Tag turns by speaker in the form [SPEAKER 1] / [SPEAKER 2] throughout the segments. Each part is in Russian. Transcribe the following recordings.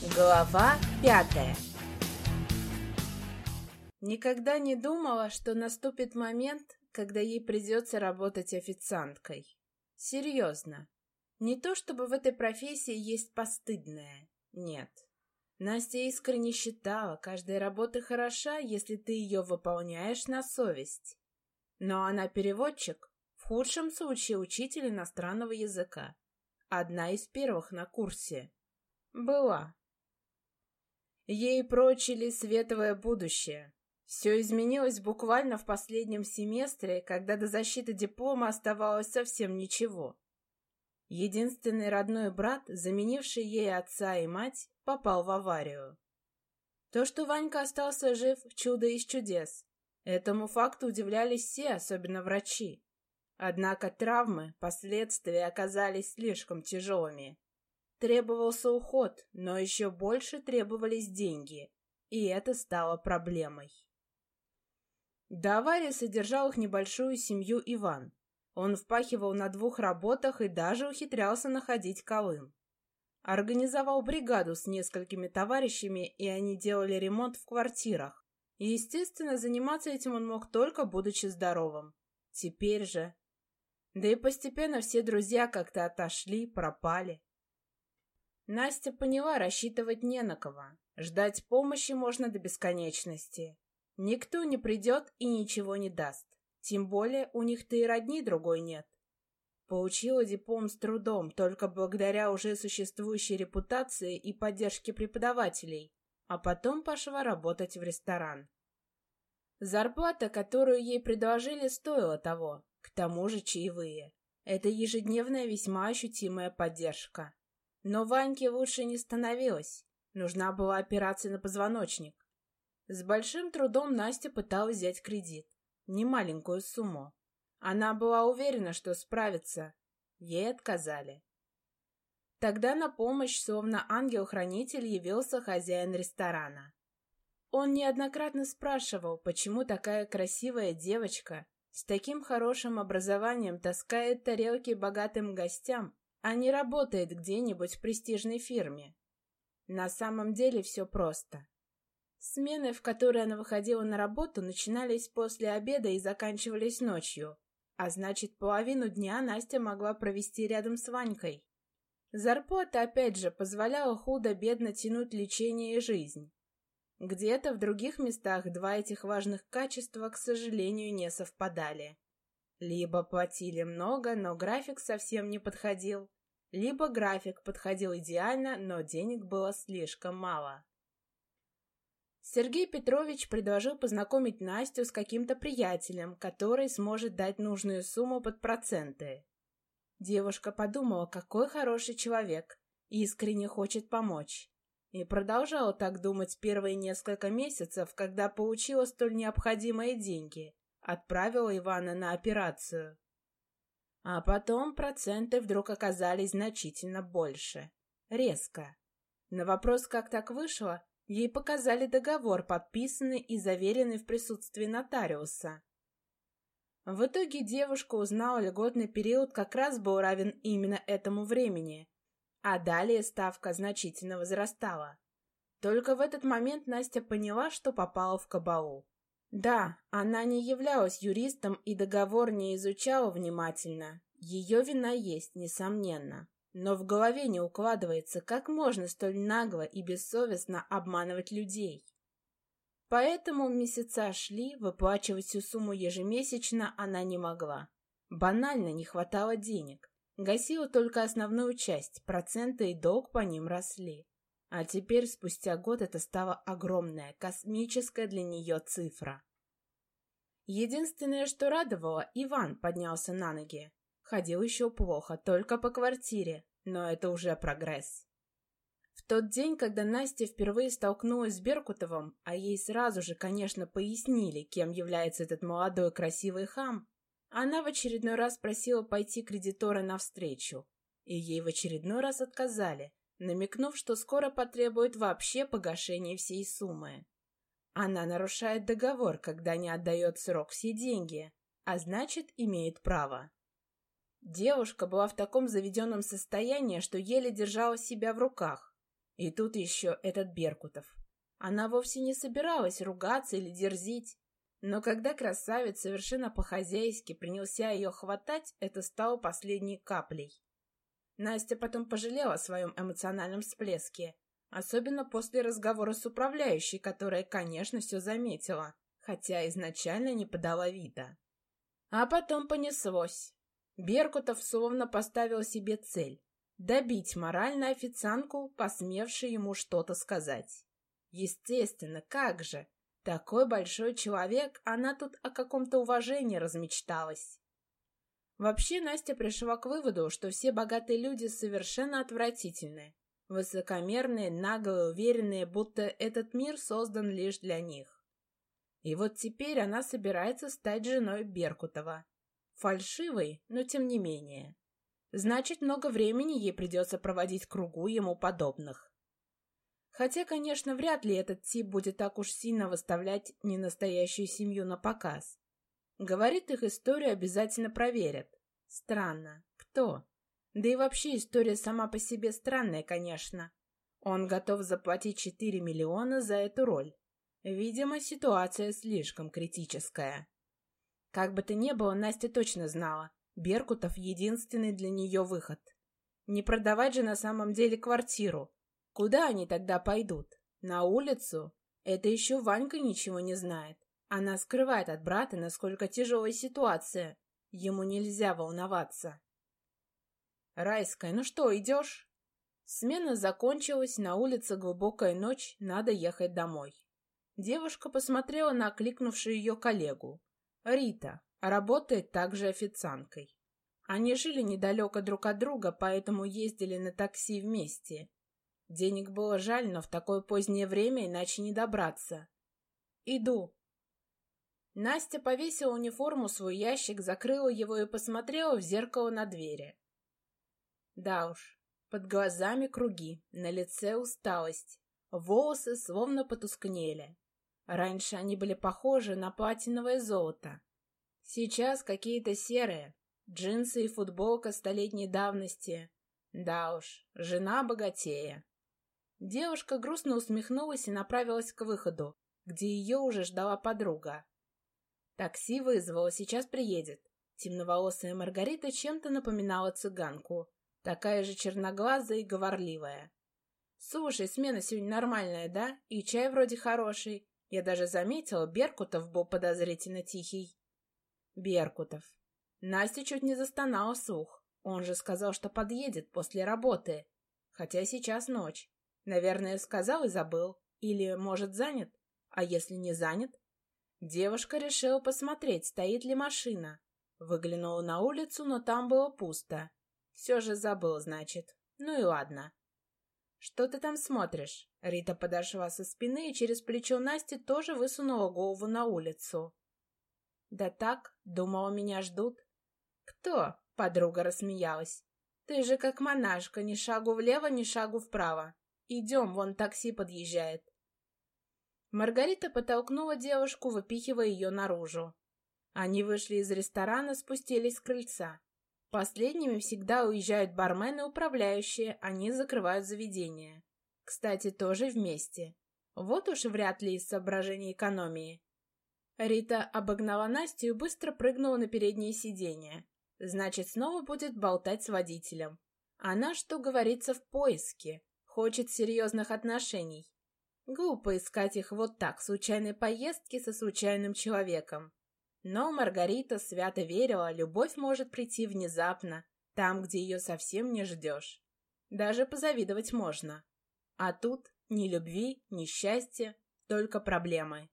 [SPEAKER 1] Глава пятая Никогда не думала, что наступит момент, когда ей придется работать официанткой. Серьезно. Не то чтобы в этой профессии есть постыдное. Нет. Настя искренне считала, каждая работа хороша, если ты ее выполняешь на совесть. Но она переводчик, в худшем случае учитель иностранного языка. Одна из первых на курсе. Была. Ей прочили светлое будущее. Все изменилось буквально в последнем семестре, когда до защиты диплома оставалось совсем ничего. Единственный родной брат, заменивший ей отца и мать, попал в аварию. То, что Ванька остался жив, чудо из чудес. Этому факту удивлялись все, особенно врачи. Однако травмы, последствия оказались слишком тяжелыми. Требовался уход, но еще больше требовались деньги, и это стало проблемой. До аварии содержал их небольшую семью Иван. Он впахивал на двух работах и даже ухитрялся находить колым. Организовал бригаду с несколькими товарищами, и они делали ремонт в квартирах. И, естественно, заниматься этим он мог только будучи здоровым. Теперь же... Да и постепенно все друзья как-то отошли, пропали. Настя поняла, рассчитывать не на кого. Ждать помощи можно до бесконечности. Никто не придет и ничего не даст. Тем более у них-то и родни другой нет. Получила диплом с трудом, только благодаря уже существующей репутации и поддержке преподавателей, а потом пошла работать в ресторан. Зарплата, которую ей предложили, стоила того, к тому же чаевые. Это ежедневная весьма ощутимая поддержка. Но Ваньке лучше не становилось. Нужна была операция на позвоночник. С большим трудом Настя пыталась взять кредит. Немаленькую сумму. Она была уверена, что справится. Ей отказали. Тогда на помощь, словно ангел-хранитель, явился хозяин ресторана. Он неоднократно спрашивал, почему такая красивая девочка с таким хорошим образованием таскает тарелки богатым гостям, а не работает где-нибудь в престижной фирме. На самом деле все просто. Смены, в которые она выходила на работу, начинались после обеда и заканчивались ночью. А значит, половину дня Настя могла провести рядом с Ванькой. Зарплата, опять же, позволяла худо-бедно тянуть лечение и жизнь. Где-то в других местах два этих важных качества, к сожалению, не совпадали. Либо платили много, но график совсем не подходил, либо график подходил идеально, но денег было слишком мало. Сергей Петрович предложил познакомить Настю с каким-то приятелем, который сможет дать нужную сумму под проценты. Девушка подумала, какой хороший человек, искренне хочет помочь. И продолжала так думать первые несколько месяцев, когда получила столь необходимые деньги, отправила Ивана на операцию. А потом проценты вдруг оказались значительно больше. Резко. На вопрос, как так вышло, ей показали договор, подписанный и заверенный в присутствии нотариуса. В итоге девушка узнала, льготный период как раз был равен именно этому времени, а далее ставка значительно возрастала. Только в этот момент Настя поняла, что попала в кабалу. Да, она не являлась юристом и договор не изучала внимательно. Ее вина есть, несомненно. Но в голове не укладывается, как можно столь нагло и бессовестно обманывать людей. Поэтому месяца шли, выплачивать всю сумму ежемесячно она не могла. Банально не хватало денег. Гасила только основную часть, проценты и долг по ним росли. А теперь, спустя год, это стала огромная, космическая для нее цифра. Единственное, что радовало, Иван поднялся на ноги. Ходил еще плохо, только по квартире, но это уже прогресс. В тот день, когда Настя впервые столкнулась с Беркутовым, а ей сразу же, конечно, пояснили, кем является этот молодой красивый хам, она в очередной раз просила пойти кредитора навстречу, и ей в очередной раз отказали, намекнув, что скоро потребует вообще погашения всей суммы. Она нарушает договор, когда не отдает срок все деньги, а значит, имеет право. Девушка была в таком заведенном состоянии, что еле держала себя в руках. И тут еще этот Беркутов. Она вовсе не собиралась ругаться или дерзить, но когда красавец совершенно по-хозяйски принялся ее хватать, это стало последней каплей. Настя потом пожалела о своем эмоциональном всплеске, особенно после разговора с управляющей, которая, конечно, все заметила, хотя изначально не подала вида. А потом понеслось. Беркутов словно поставил себе цель — добить морально официантку, посмевшей ему что-то сказать. Естественно, как же! Такой большой человек, она тут о каком-то уважении размечталась. Вообще, Настя пришла к выводу, что все богатые люди совершенно отвратительны. Высокомерные, наглые, уверенные, будто этот мир создан лишь для них. И вот теперь она собирается стать женой Беркутова. Фальшивой, но тем не менее. Значит, много времени ей придется проводить кругу ему подобных. Хотя, конечно, вряд ли этот тип будет так уж сильно выставлять ненастоящую семью на показ. Говорит, их историю обязательно проверят. Странно. Кто? Да и вообще история сама по себе странная, конечно. Он готов заплатить 4 миллиона за эту роль. Видимо, ситуация слишком критическая. Как бы то ни было, Настя точно знала. Беркутов — единственный для нее выход. Не продавать же на самом деле квартиру. Куда они тогда пойдут? На улицу? Это еще Ванька ничего не знает. Она скрывает от брата, насколько тяжелая ситуация. Ему нельзя волноваться. «Райская, ну что, идешь?» Смена закончилась, на улице глубокая ночь, надо ехать домой. Девушка посмотрела на окликнувшую ее коллегу. Рита, работает также официанткой. Они жили недалеко друг от друга, поэтому ездили на такси вместе. Денег было жаль, но в такое позднее время иначе не добраться. «Иду». Настя повесила униформу свой ящик, закрыла его и посмотрела в зеркало на двери. Да уж, под глазами круги, на лице усталость, волосы словно потускнели. Раньше они были похожи на платиновое золото. Сейчас какие-то серые, джинсы и футболка столетней давности. Да уж, жена богатея. Девушка грустно усмехнулась и направилась к выходу, где ее уже ждала подруга. Такси вызвало, сейчас приедет. Темноволосая Маргарита чем-то напоминала цыганку, такая же черноглазая и говорливая. «Слушай, смена сегодня нормальная, да? И чай вроде хороший. Я даже заметила, Беркутов был подозрительно тихий». «Беркутов». Настя чуть не застонала слух. Он же сказал, что подъедет после работы. Хотя сейчас ночь. Наверное, сказал и забыл. Или, может, занят? А если не занят? Девушка решила посмотреть, стоит ли машина. Выглянула на улицу, но там было пусто. Все же забыл, значит. Ну и ладно. «Что ты там смотришь?» Рита подошла со спины и через плечо Насти тоже высунула голову на улицу. «Да так, думала, меня ждут». «Кто?» — подруга рассмеялась. «Ты же как монашка, ни шагу влево, ни шагу вправо. Идем, вон такси подъезжает. Маргарита подтолкнула девушку, выпихивая ее наружу. Они вышли из ресторана, спустились с крыльца. Последними всегда уезжают бармены и управляющие, они закрывают заведение. Кстати, тоже вместе. Вот уж вряд ли из соображений экономии. Рита обогнала Настю и быстро прыгнула на переднее сиденье. Значит, снова будет болтать с водителем. Она, что говорится, в поиске хочет серьезных отношений. Глупо искать их вот так, в случайной поездке со случайным человеком. Но Маргарита свято верила, любовь может прийти внезапно, там, где ее совсем не ждешь. Даже позавидовать можно. А тут ни любви, ни счастья, только проблемы.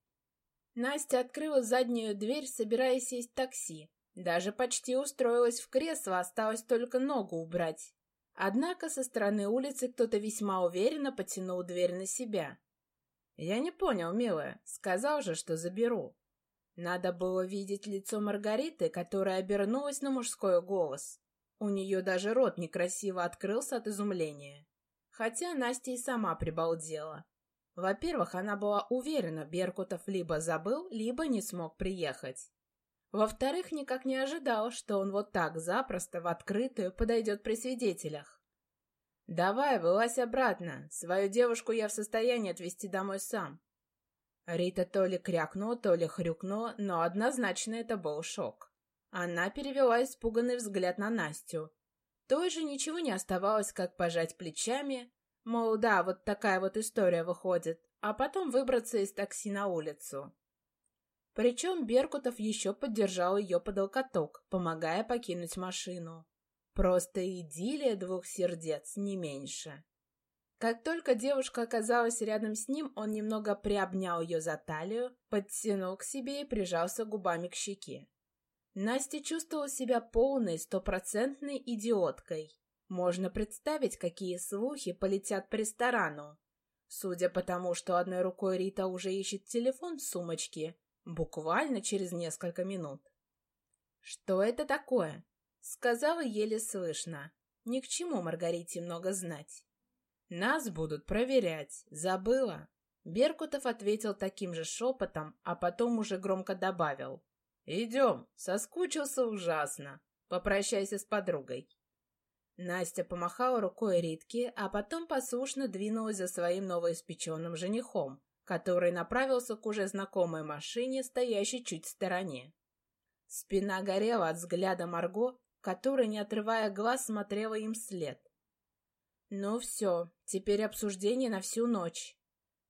[SPEAKER 1] Настя открыла заднюю дверь, собираясь сесть в такси. Даже почти устроилась в кресло, осталось только ногу убрать. Однако со стороны улицы кто-то весьма уверенно потянул дверь на себя. «Я не понял, милая. Сказал же, что заберу». Надо было видеть лицо Маргариты, которая обернулась на мужской голос. У нее даже рот некрасиво открылся от изумления. Хотя Настя и сама прибалдела. Во-первых, она была уверена, Беркутов либо забыл, либо не смог приехать. Во-вторых, никак не ожидал, что он вот так запросто в открытую подойдет при свидетелях. Давай, вылазь обратно. Свою девушку я в состоянии отвезти домой сам. Рита то ли крякнула, то ли хрюкнула, но однозначно это был шок. Она перевела испуганный взгляд на Настю. Той же ничего не оставалось, как пожать плечами, мол, да, вот такая вот история выходит, а потом выбраться из такси на улицу. Причем Беркутов еще поддержал ее под локоток, помогая покинуть машину. Просто идиллия двух сердец, не меньше. Как только девушка оказалась рядом с ним, он немного приобнял ее за талию, подтянул к себе и прижался губами к щеке. Настя чувствовала себя полной, стопроцентной идиоткой. Можно представить, какие слухи полетят по ресторану. Судя по тому, что одной рукой Рита уже ищет телефон в сумочке, буквально через несколько минут. «Что это такое?» — сказала еле слышно. Ни к чему Маргарите много знать. «Нас будут проверять. Забыла?» Беркутов ответил таким же шепотом, а потом уже громко добавил. «Идем. Соскучился ужасно. Попрощайся с подругой». Настя помахала рукой Ритке, а потом послушно двинулась за своим новоиспеченным женихом, который направился к уже знакомой машине, стоящей чуть в стороне. Спина горела от взгляда Марго, которая, не отрывая глаз, смотрела им вслед. Ну все, теперь обсуждение на всю ночь.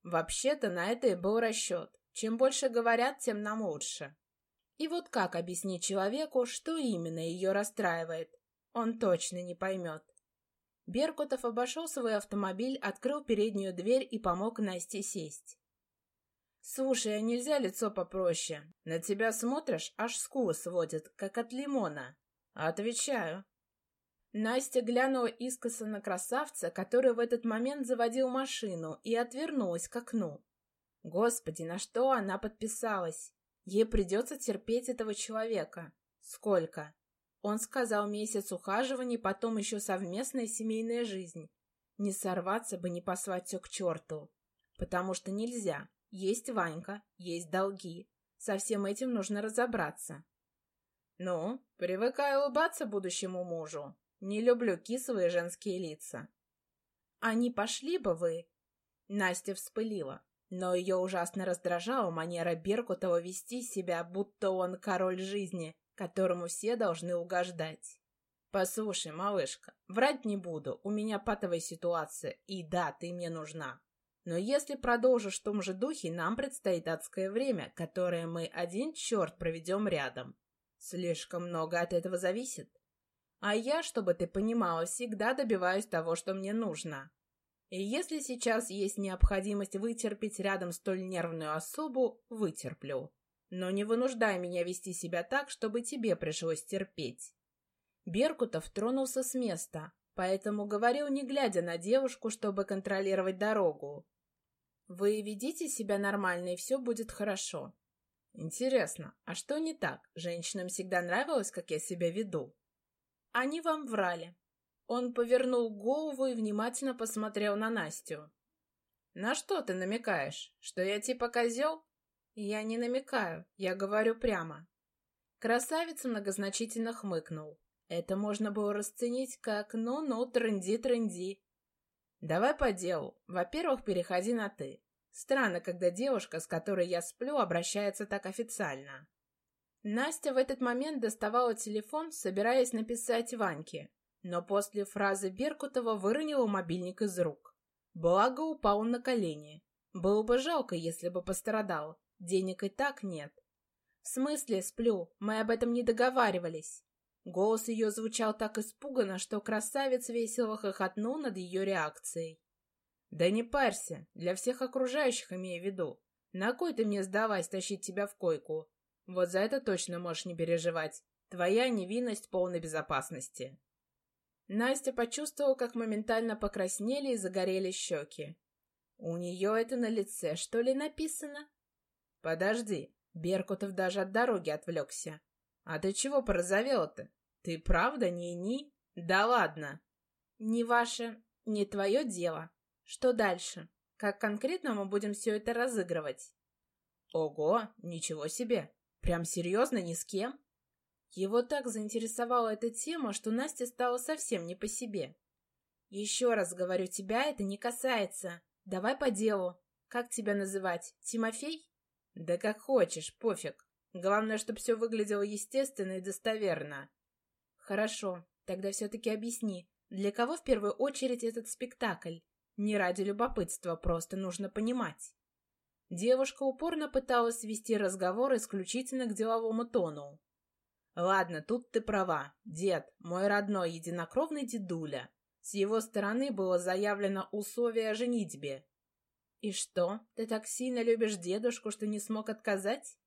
[SPEAKER 1] Вообще-то на это и был расчет. Чем больше говорят, тем нам лучше. И вот как объяснить человеку, что именно ее расстраивает? Он точно не поймет. Беркутов обошел свой автомобиль, открыл переднюю дверь и помог Насте сесть. «Слушай, а нельзя лицо попроще? На тебя смотришь, аж скулы сводит, как от лимона». «Отвечаю». Настя глянула искоса на красавца, который в этот момент заводил машину, и отвернулась к окну. Господи, на что она подписалась? Ей придется терпеть этого человека. Сколько? Он сказал месяц ухаживаний, потом еще совместная семейная жизнь. Не сорваться бы, не послать все к черту. Потому что нельзя. Есть Ванька, есть долги. Со всем этим нужно разобраться. Ну, привыкай улыбаться будущему мужу. Не люблю кислые женские лица. А не пошли бы вы? Настя вспылила, но ее ужасно раздражала манера Беркутова вести себя, будто он король жизни, которому все должны угождать. «Послушай, малышка, врать не буду, у меня патовая ситуация, и да, ты мне нужна. Но если продолжишь в том же духе, нам предстоит адское время, которое мы один черт проведем рядом. Слишком много от этого зависит. А я, чтобы ты понимала, всегда добиваюсь того, что мне нужно. И если сейчас есть необходимость вытерпеть рядом столь нервную особу, вытерплю. Но не вынуждай меня вести себя так, чтобы тебе пришлось терпеть. Беркутов тронулся с места, поэтому говорил, не глядя на девушку, чтобы контролировать дорогу. Вы ведите себя нормально, и все будет хорошо. Интересно, а что не так? Женщинам всегда нравилось, как я себя веду. Они вам врали. Он повернул голову и внимательно посмотрел на Настю. На что ты намекаешь? Что я типа козел? Я не намекаю, я говорю прямо. Красавица многозначительно хмыкнул. Это можно было расценить как «ну-ну, трынди-трынди». Давай по делу. Во-первых, переходи на «ты». Странно, когда девушка, с которой я сплю, обращается так официально. Настя в этот момент доставала телефон, собираясь написать Ваньке, но после фразы Беркутова выронила мобильник из рук. Благо упал на колени. Было бы жалко, если бы пострадал. Денег и так нет. В смысле, сплю, мы об этом не договаривались. Голос ее звучал так испуганно, что красавец весело хохотнул над ее реакцией. «Да не парься, для всех окружающих имею в виду. На кой ты мне сдавать тащить тебя в койку? Вот за это точно можешь не переживать. Твоя невинность полной безопасности. Настя почувствовала, как моментально покраснели и загорели щеки. У нее это на лице, что ли, написано? Подожди, Беркутов даже от дороги отвлекся. А ты чего порозовела-то? Ты правда не-ни? Да ладно. Не ваше, не твое дело. Что дальше? Как конкретно мы будем все это разыгрывать? Ого, ничего себе. Прям серьезно, ни с кем? Его так заинтересовала эта тема, что Насте стало совсем не по себе. Еще раз говорю, тебя это не касается. Давай по делу. Как тебя называть? Тимофей? Да как хочешь, пофиг. Главное, чтобы все выглядело естественно и достоверно. Хорошо, тогда все-таки объясни, для кого в первую очередь этот спектакль? Не ради любопытства, просто нужно понимать. Девушка упорно пыталась свести разговор исключительно к деловому тону. «Ладно, тут ты права. Дед, мой родной единокровный дедуля. С его стороны было заявлено условие о женитьбе. И что, ты так сильно любишь дедушку, что не смог отказать?»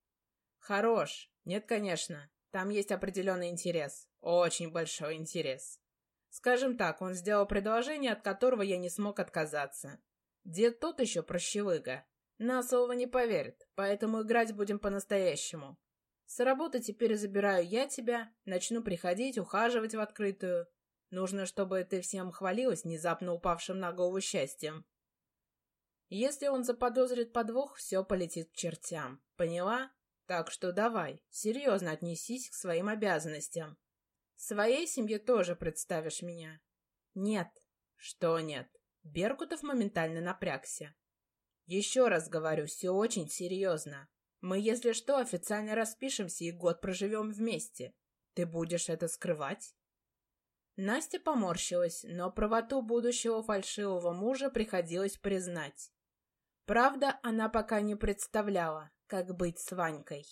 [SPEAKER 1] «Хорош. Нет, конечно. Там есть определенный интерес. Очень большой интерес. Скажем так, он сделал предложение, от которого я не смог отказаться. Дед тот еще прощевыга. На слово не поверит, поэтому играть будем по-настоящему. С работы теперь забираю я тебя, начну приходить, ухаживать в открытую. Нужно, чтобы ты всем хвалилась внезапно упавшим на голову счастьем. Если он заподозрит подвох, все полетит к чертям. Поняла? Так что давай, серьезно отнесись к своим обязанностям. Своей семье тоже представишь меня? Нет. Что нет? Беркутов моментально напрягся. Еще раз говорю, все очень серьезно. Мы, если что, официально распишемся и год проживем вместе. Ты будешь это скрывать? Настя поморщилась, но правоту будущего фальшивого мужа приходилось признать. Правда, она пока не представляла, как быть с Ванькой.